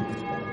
Música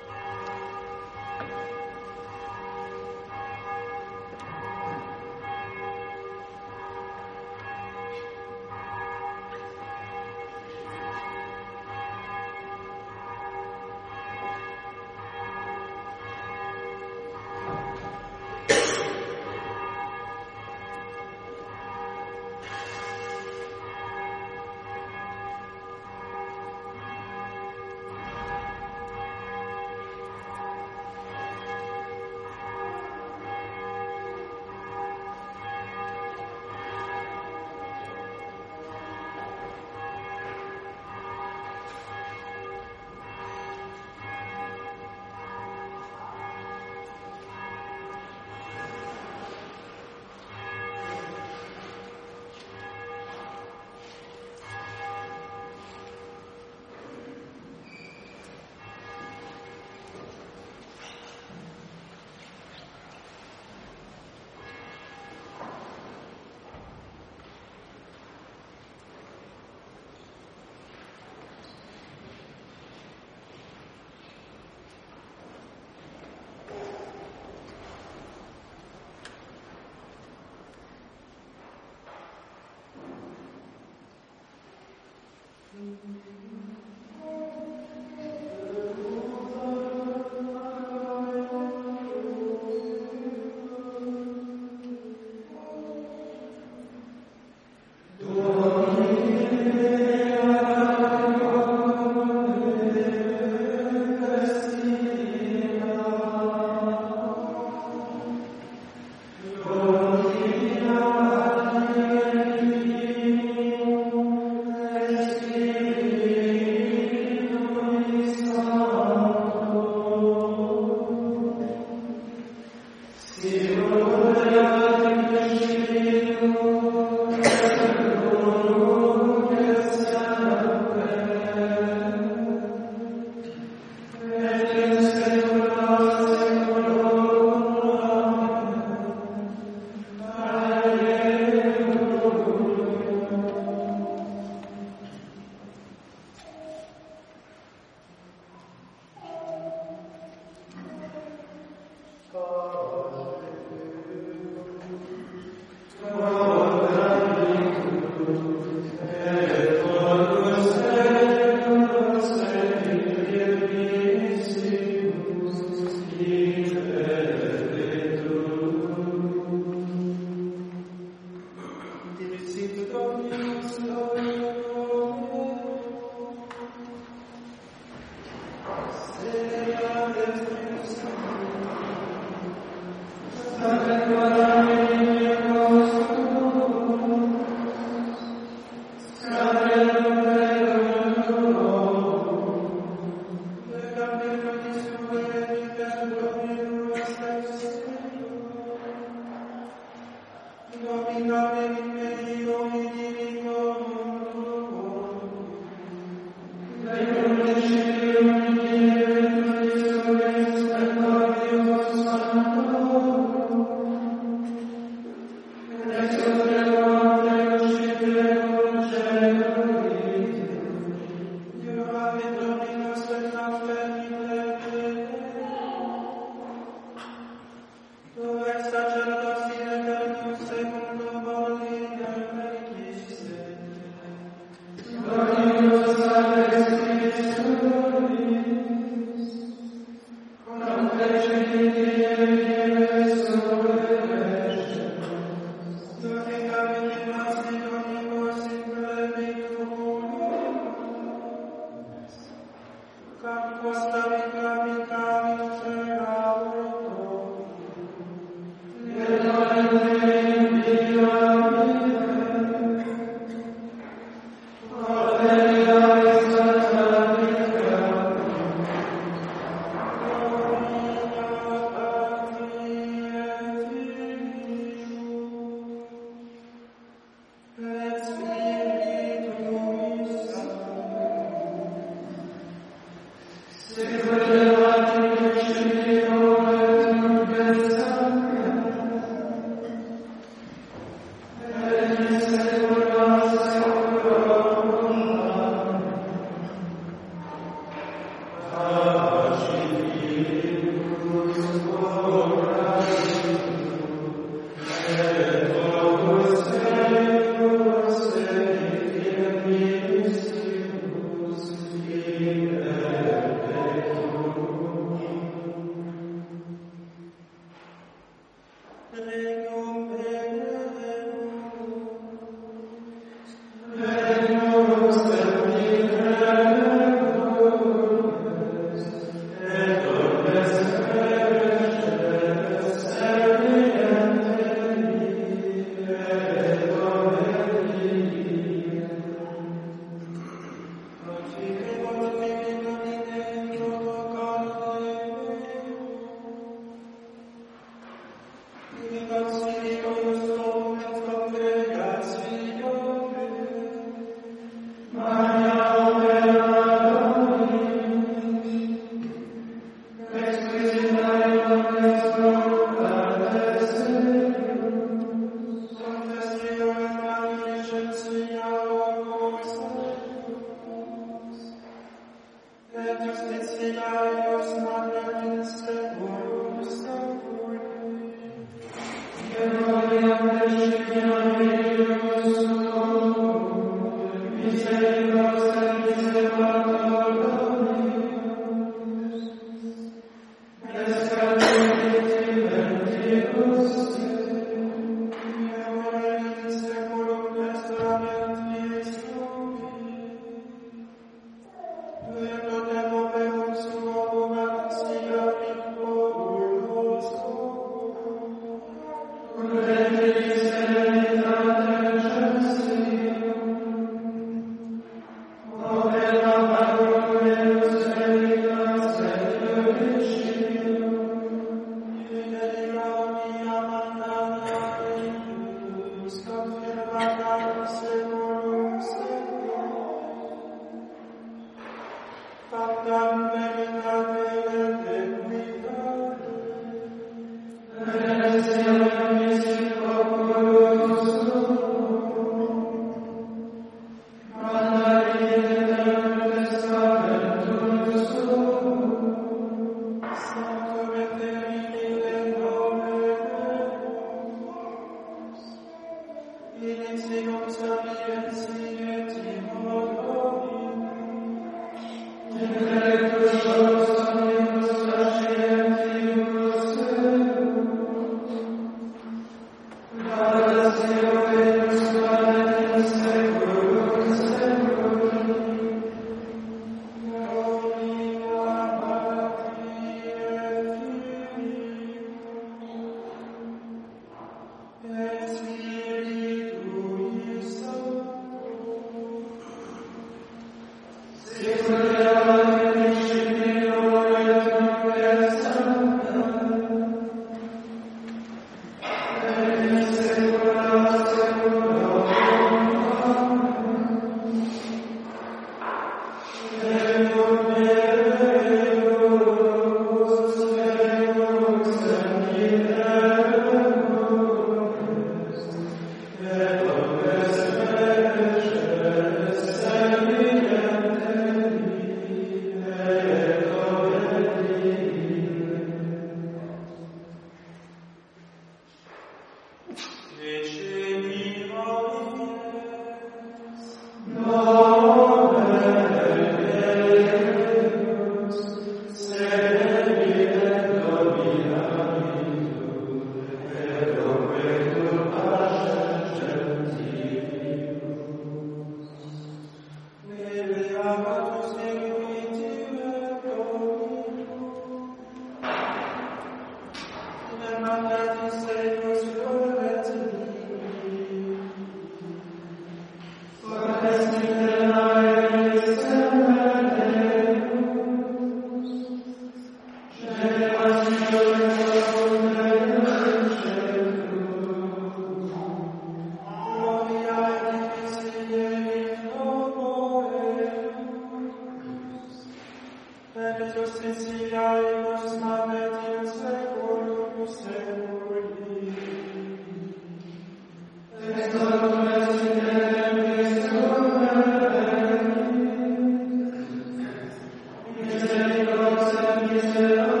Deus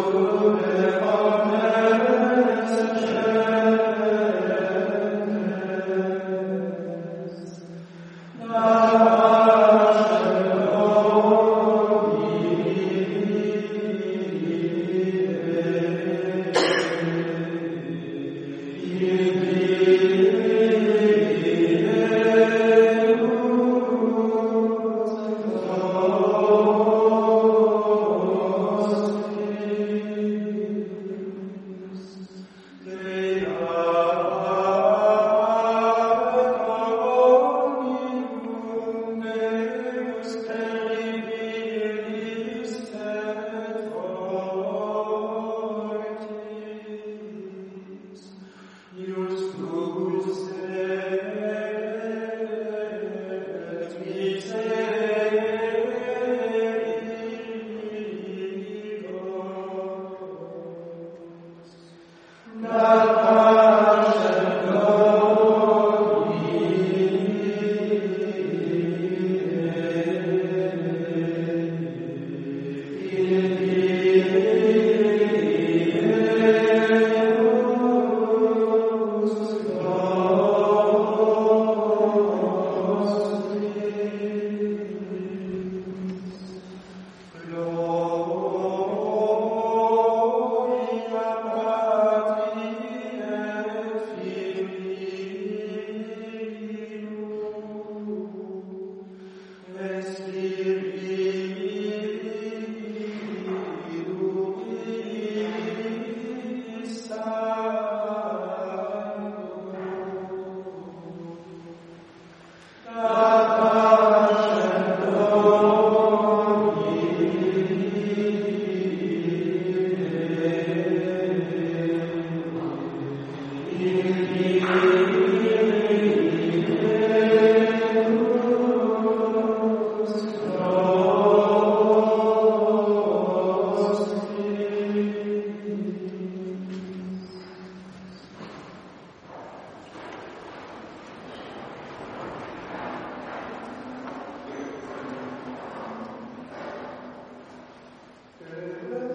Lord. Amen.